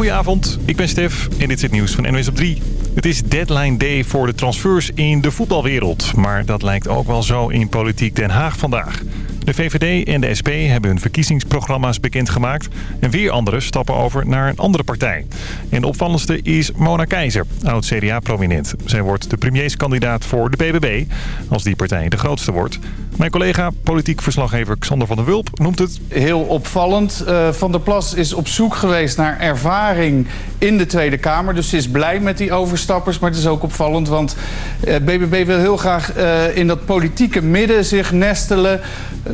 Goedenavond, ik ben Stef en dit is het nieuws van NWS op 3. Het is deadline day voor de transfers in de voetbalwereld. Maar dat lijkt ook wel zo in Politiek Den Haag vandaag. De VVD en de SP hebben hun verkiezingsprogramma's bekendgemaakt. En weer anderen stappen over naar een andere partij. En de opvallendste is Mona Keizer, oud-CDA-prominent. Zij wordt de premierskandidaat voor de BBB, als die partij de grootste wordt. Mijn collega, politiek verslaggever Xander van der Wulp, noemt het... Heel opvallend. Uh, van der Plas is op zoek geweest naar ervaring in de Tweede Kamer. Dus ze is blij met die overstappers. Maar het is ook opvallend, want BBB wil heel graag uh, in dat politieke midden zich nestelen.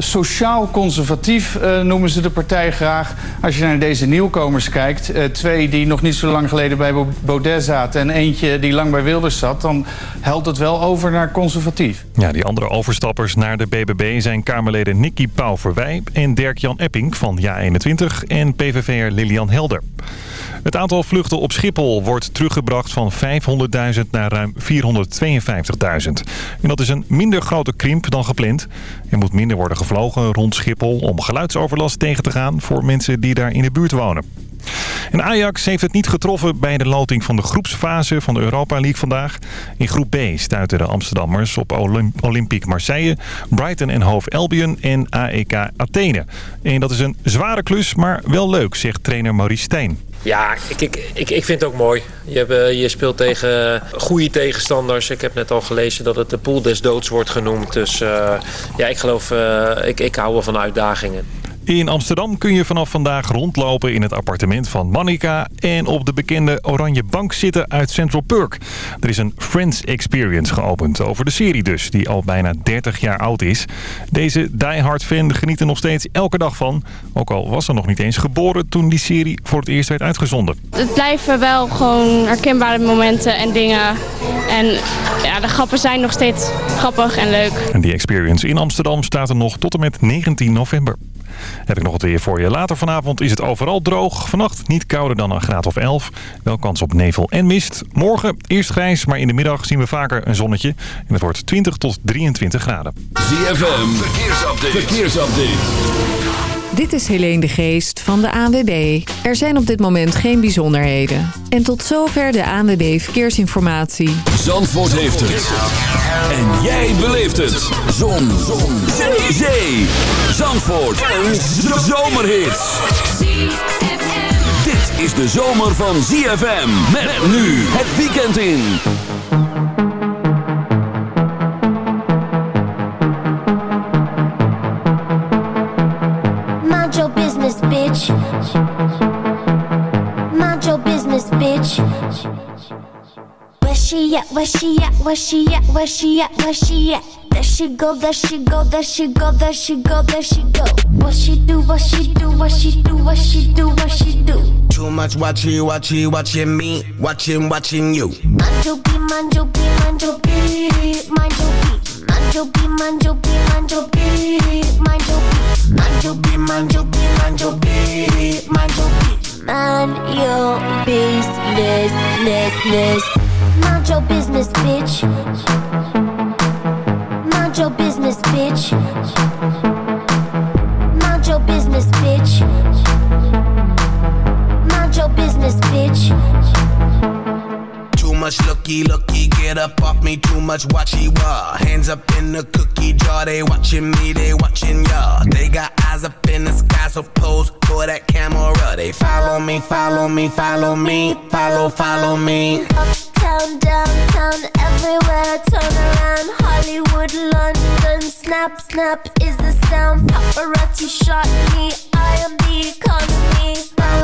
Sociaal-conservatief noemen ze de partij graag. Als je naar deze nieuwkomers kijkt, twee die nog niet zo lang geleden bij Baudet zaten... en eentje die lang bij Wilders zat, dan helpt het wel over naar conservatief. Ja, die andere overstappers naar de BBB zijn Kamerleden Nicky Pauverwij en Dirk-Jan Epping van JA21 en PVV'er Lilian Helder. Het aantal vluchten op Schiphol wordt teruggebracht van 500.000 naar ruim 452.000. En dat is een minder grote krimp dan gepland. Er moet minder worden gevlogen rond Schiphol om geluidsoverlast tegen te gaan voor mensen die daar in de buurt wonen. En Ajax heeft het niet getroffen bij de loting van de groepsfase van de Europa League vandaag. In groep B stuiten de Amsterdammers op Olymp Olympique Marseille, Brighton en Hove Albion en AEK Athene. En dat is een zware klus, maar wel leuk, zegt trainer Maurice Stijn. Ja, ik, ik, ik, ik vind het ook mooi. Je, hebt, eh, je speelt tegen goede tegenstanders. Ik heb net al gelezen dat het de pool des doods wordt genoemd. Dus uh, ja, ik geloof, uh, ik, ik hou wel van uitdagingen. In Amsterdam kun je vanaf vandaag rondlopen in het appartement van Monica... en op de bekende oranje bank zitten uit Central Perk. Er is een Friends Experience geopend over de serie dus, die al bijna 30 jaar oud is. Deze diehard fan geniet er nog steeds elke dag van. Ook al was ze nog niet eens geboren toen die serie voor het eerst werd uitgezonden. Het blijven wel gewoon herkenbare momenten en dingen. En ja, de grappen zijn nog steeds grappig en leuk. En die experience in Amsterdam staat er nog tot en met 19 november. Heb ik nog wat weer voor je. Later vanavond is het overal droog. Vannacht niet kouder dan een graad of 11. Wel kans op nevel en mist. Morgen eerst grijs, maar in de middag zien we vaker een zonnetje. En het wordt 20 tot 23 graden. ZFM, verkeersupdate. verkeersupdate. Dit is Helene de Geest van de ANWB. Er zijn op dit moment geen bijzonderheden. En tot zover de ANWB Verkeersinformatie. Zandvoort heeft het. En jij beleeft het. Zon. Zon. Zee. Zee. Zandvoort. Een zomerhit. Dit is de zomer van ZFM. Met nu het weekend in. Mind your business, bitch. Where she at? Where she at? Where she at? Where she at? Where she at? There she go, there she go, there she go, there she go, there she go. What she do, what she do, what she do, what she do, what she do. Too much watching, watching, watching me, watching, watching you. Mind your beat, mind your beat, mind your beat, mind your beat. Mind your business, ness, ness. Mind your business, bitch Mind your business, bitch. Mind your business, bitch. Mind your business, bitch. Too much looky, looky, get up off me. Too much watchy wah. Hands up in the cookie jar. They watching me, they watching y'all. They got eyes up in the sky, so pose for that camera. They follow me, follow me, follow me, follow, follow me. Uptown, downtown, everywhere. Turn around, Hollywood, London. Snap, snap is the sound. Paparazzi shot me. I am the economy.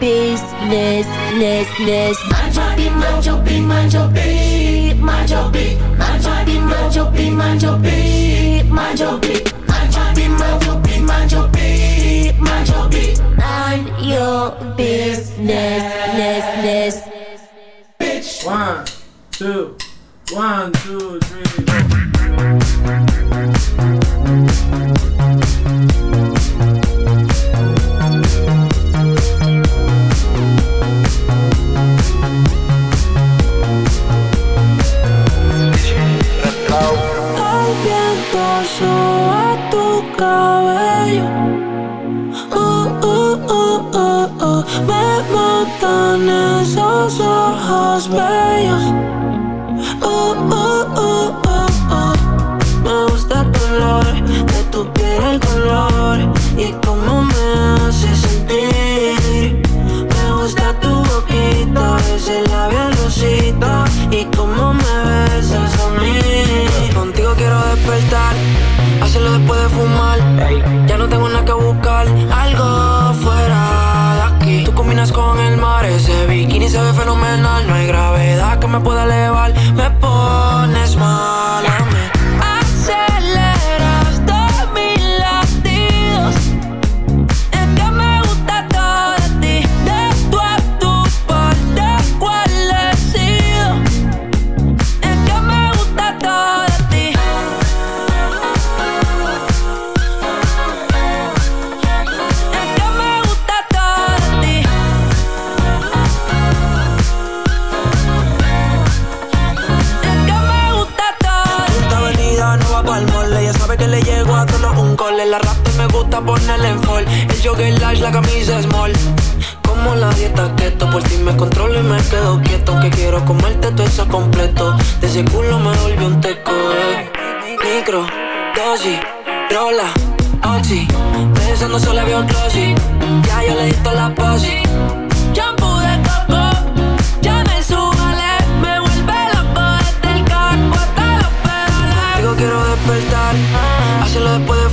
business, ness, ness. Manjobi, manjobi, manjobi, manjobi. Manjobi, manjobi, manjobi, manjobi. Manjobi, manjobi, manjobi, manjobi. Man your business, ness, ness. One, two, one, two, three. El viento soba tu cabello. Uh, uh, uh, uh, uh. Met montanes als ojos bellos se ve fenomenal. No hay gravedad que me pueda elevar, me pones mal un La rap me gusta ponerle en fall. El jogger large, la camisa small. Como la dieta keto Por ti me controlo y me quedo quieto. Que quiero comerte todo eso completo. De ese culo me volvió un teco eh. Micro, dosis, rola, oxi. Besando solo veo glossy Ya yo le di la posi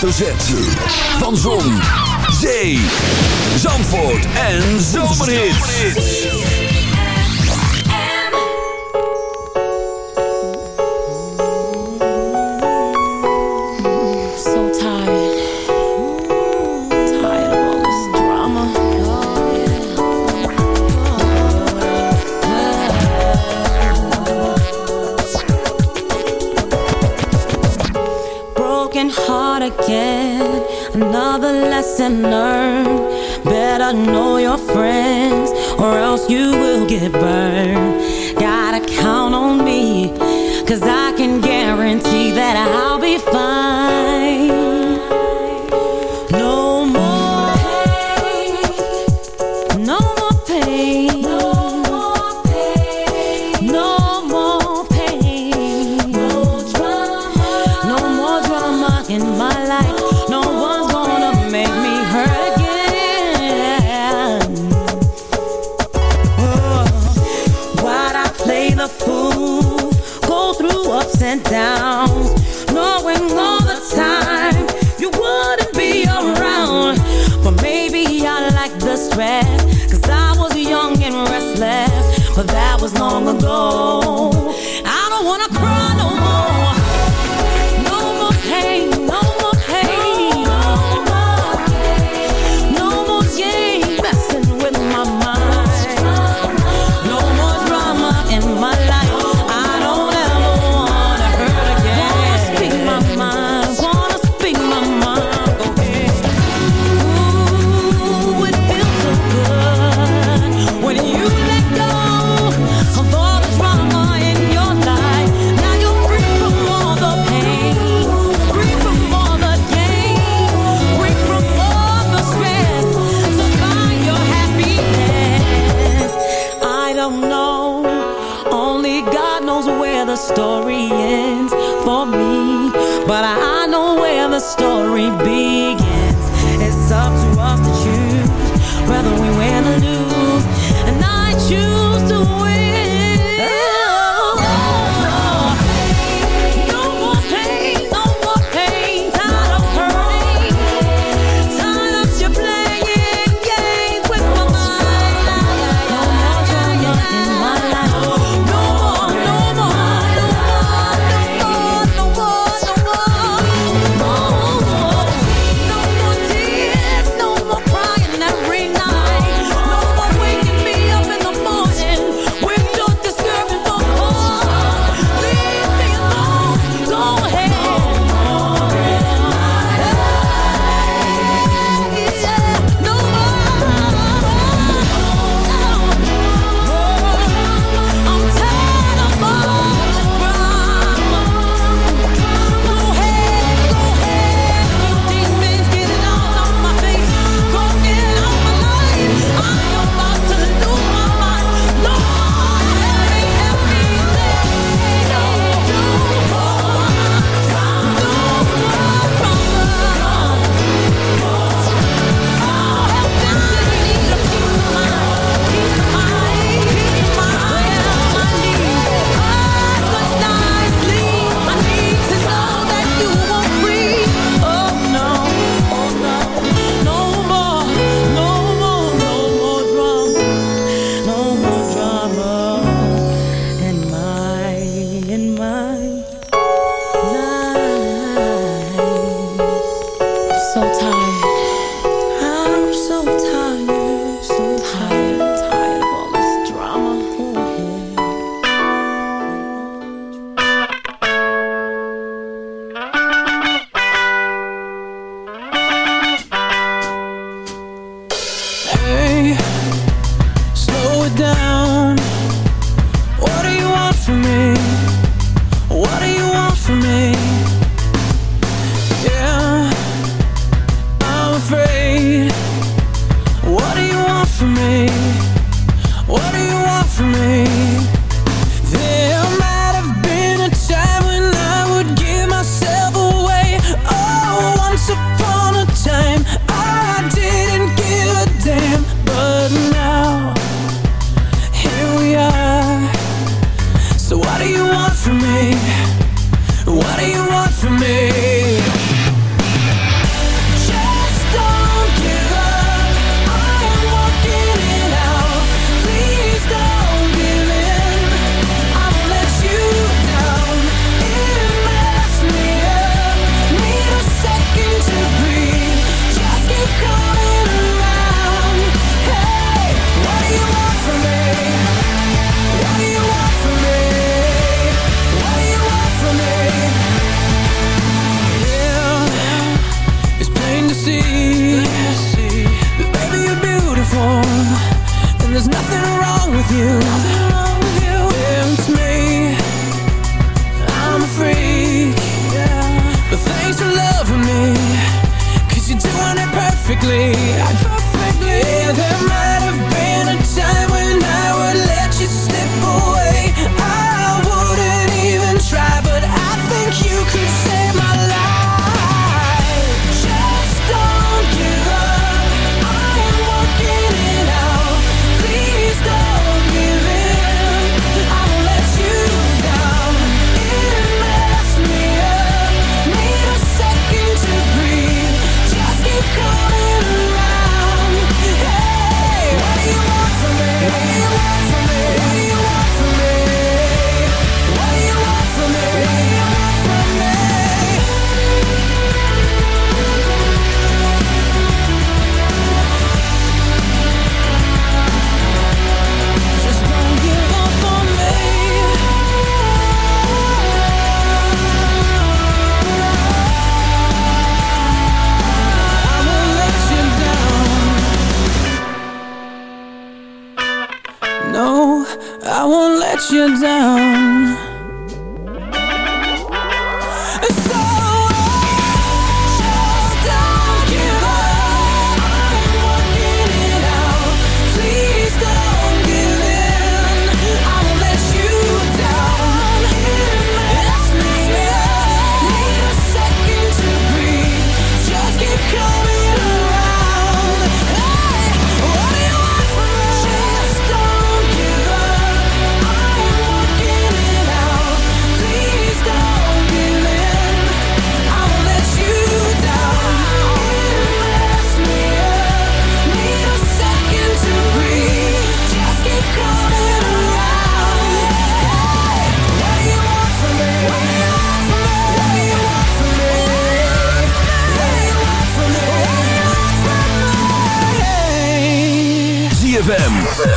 hoofdletter zet Van Zon, Zee, Zandvoort en Zomerhit. no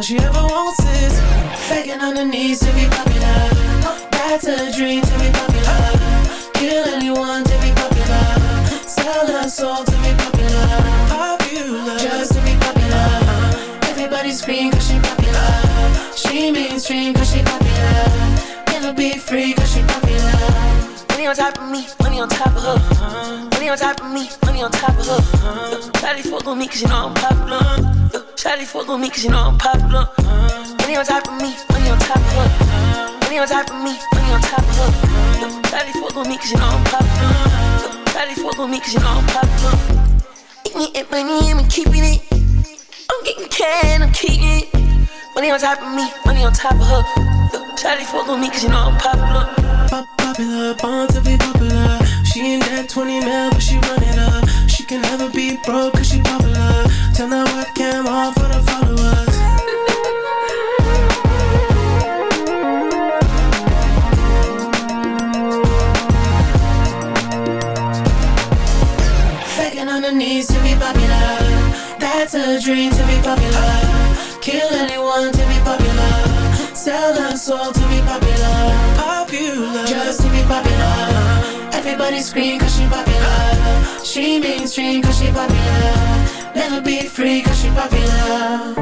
All she ever wants is begging on her knees to be popular. That's a dream to be popular. Kill anyone to be popular. Sell her soul to be popular. Popular, just to be popular. Everybody scream cause she popular. She mainstream cause she popular. Never be free cause she popular. Money on top of me, money on top of her. Money on top of me, money on top of her. Shawty fuck me cause you know I'm popular. Shawty fuck with me cause you know I'm popular. Money on top of me, money on top of her. Money on top of me, money on top of her. Shawty fuck with me cause you know I'm popular. Shawty fuck with me cause you know I'm popular. Eat me and money I'm keeping it. I'm getting can, I'm keeping it. Money on top of me, money on top of her. Shawty fuck with me cause you know I'm popular. Pop popular, born to be popular. She ain't that 20 mil, but she run up. She can never be broke cause she popular. Turn that webcam on for the followers. Begging on her knees to be popular. That's a dream to be popular. Kill anyone to be popular. Sell her soul to be popular. Popular, just to be popular. Everybody scream cause she popular. She mainstream cause she popular. Never be free cause she popular.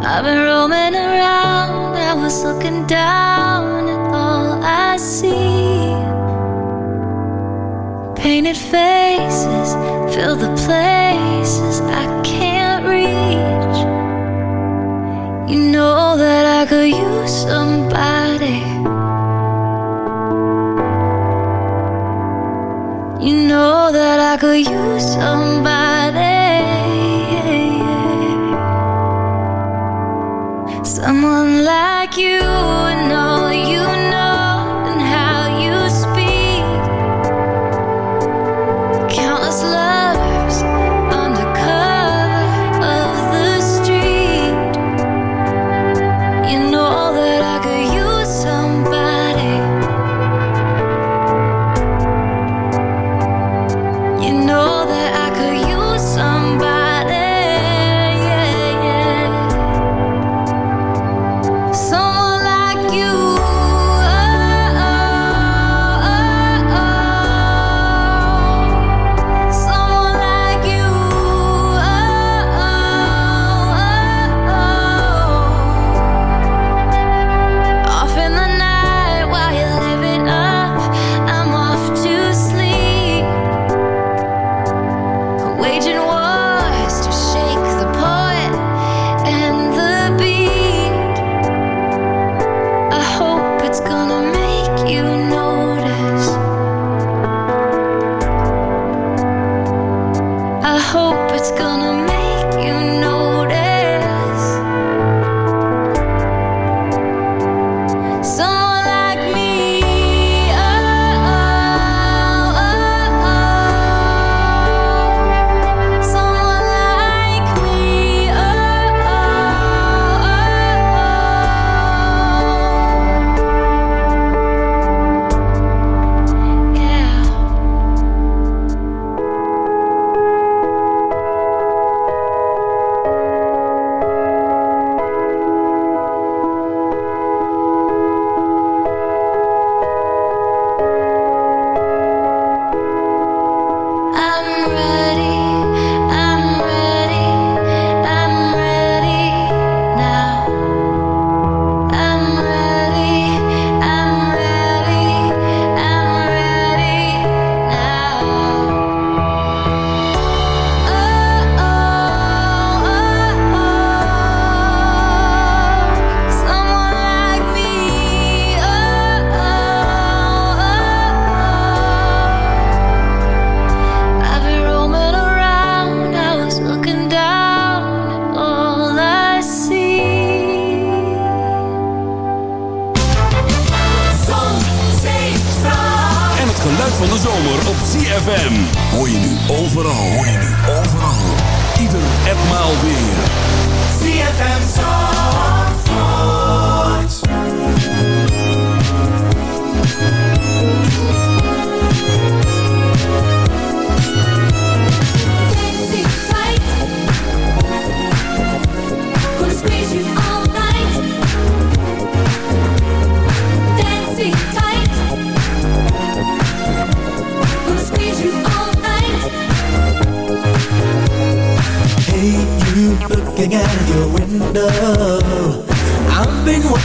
I've been roaming around, I was looking down at all I see. Painted faces fill the places I I somebody.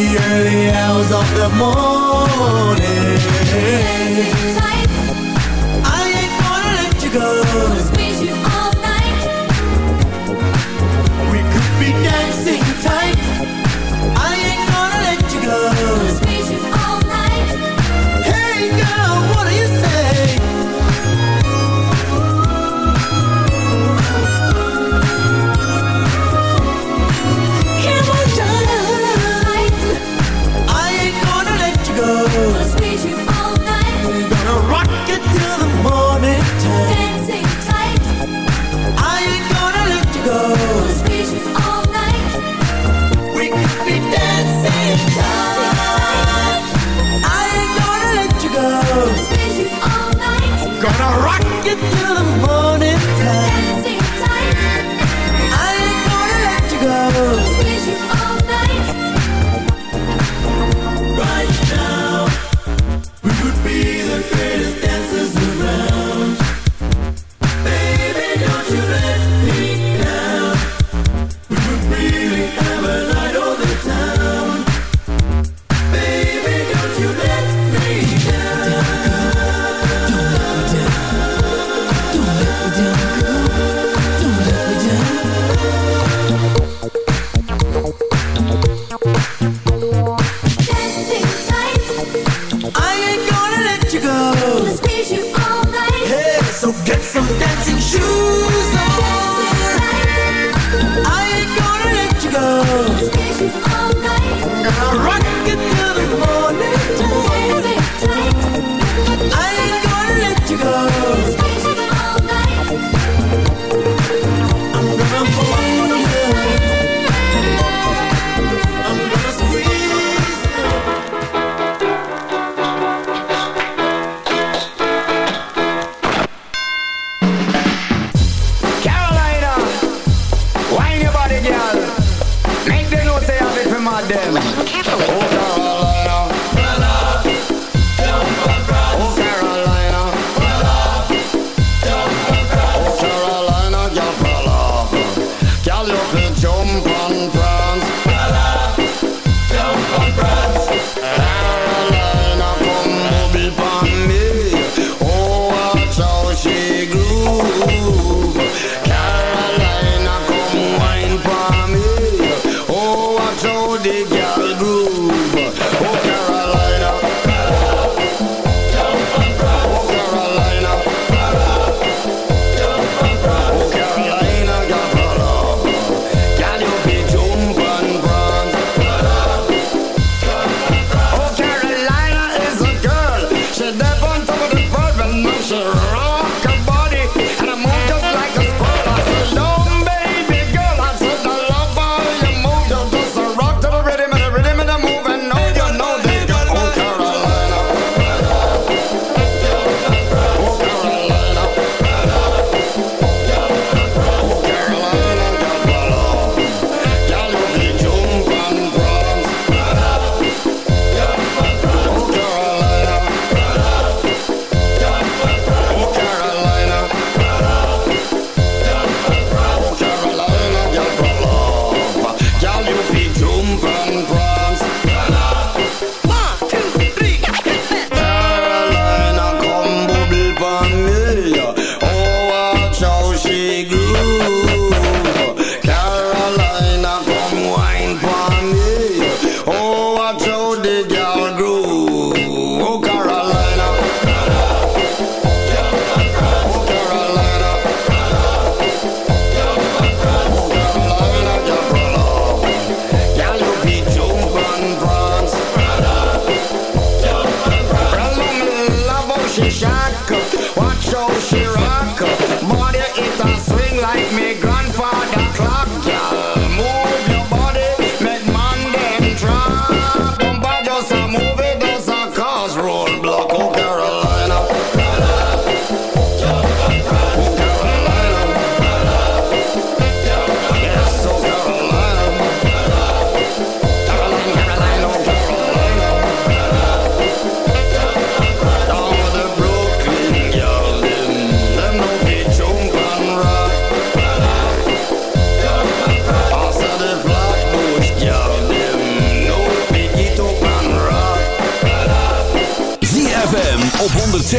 the early hours of the morning. Tight. I ain't gonna let you go. Gonna squeeze you all night. We could be dancing. to the morning.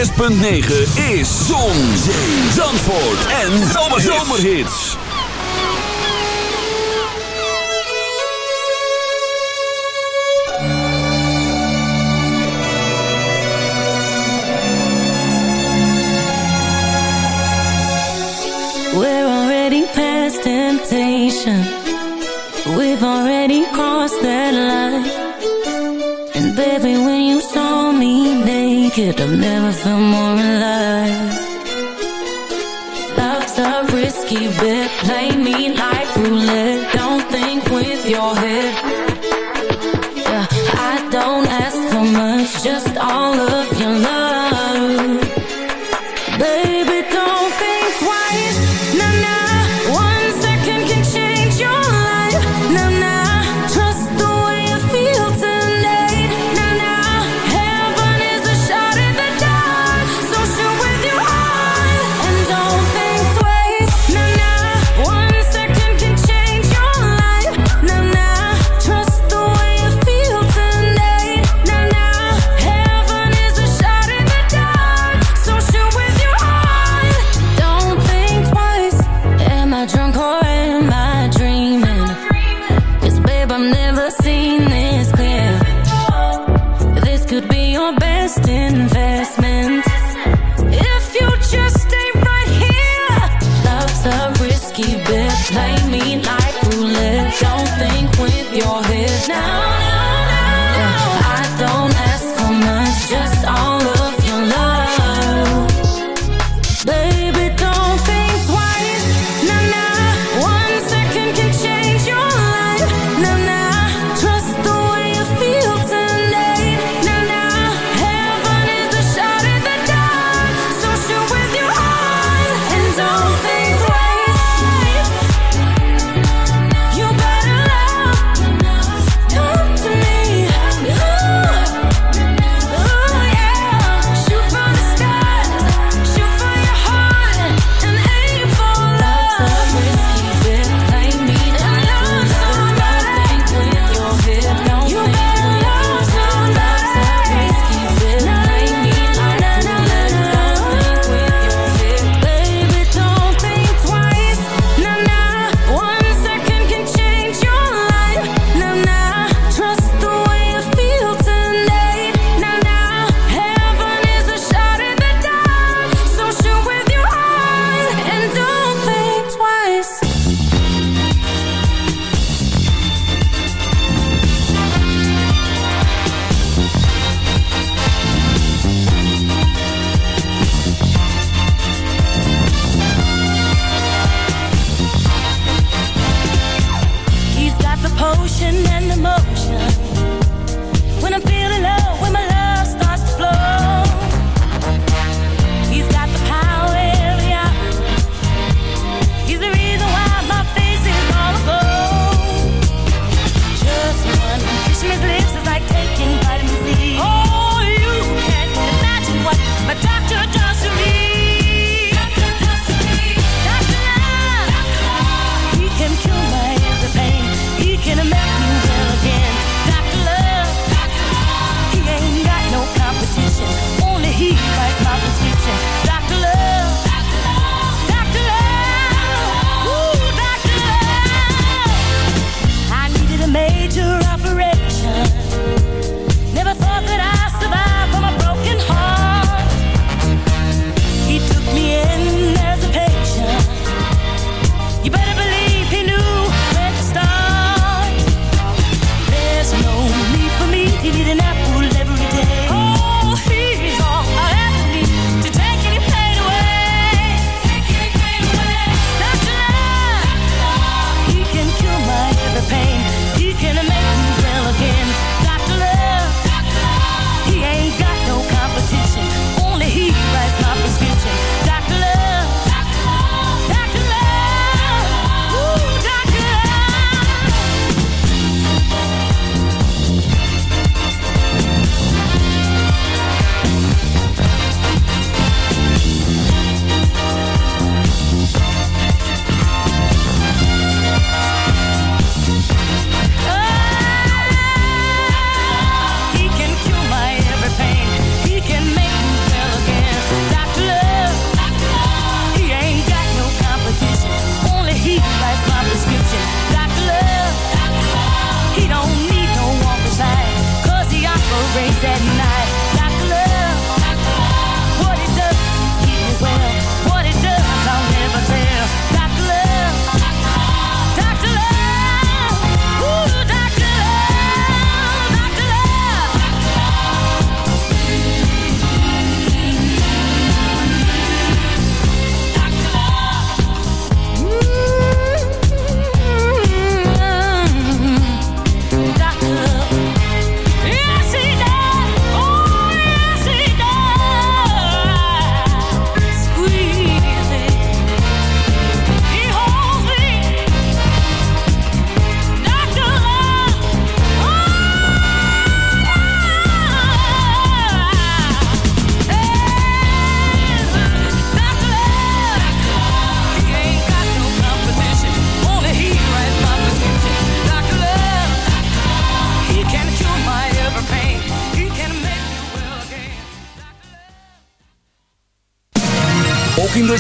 106.9 is Zon, Zee, Zandvoort en Zomerhits. We're already past temptation. We've already crossed that line. kid, I've never felt more alive. Life's a risky bet.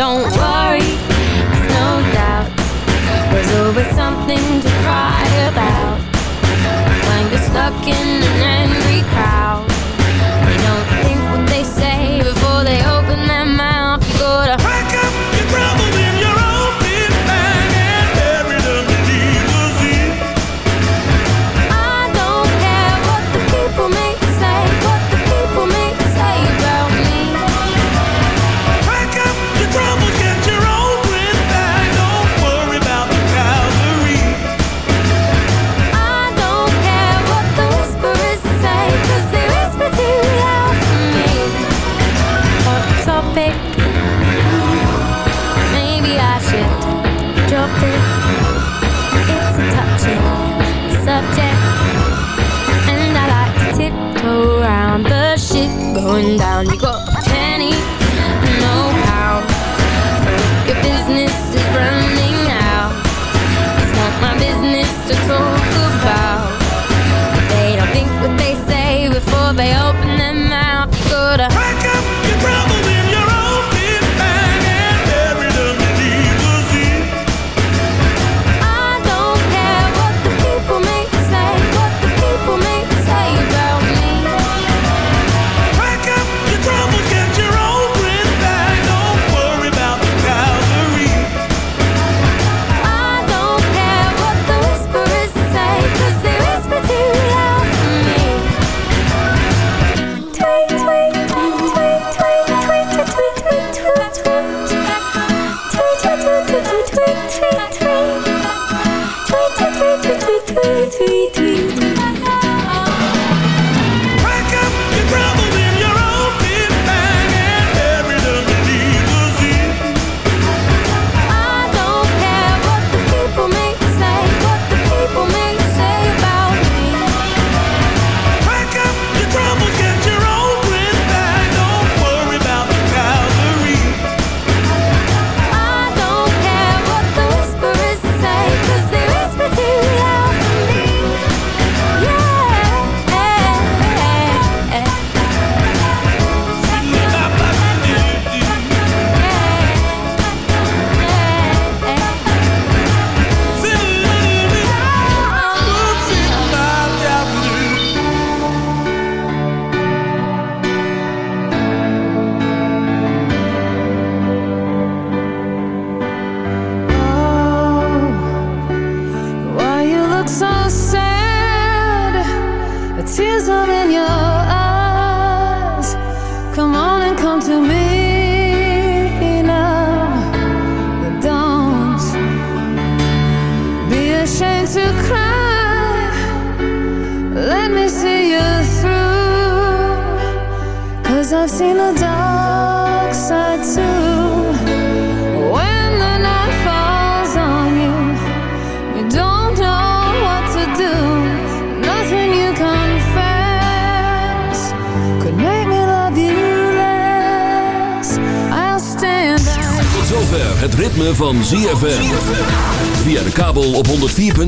Don't worry, there's no doubt. There's always something to cry about. When you're stuck in an angry crowd.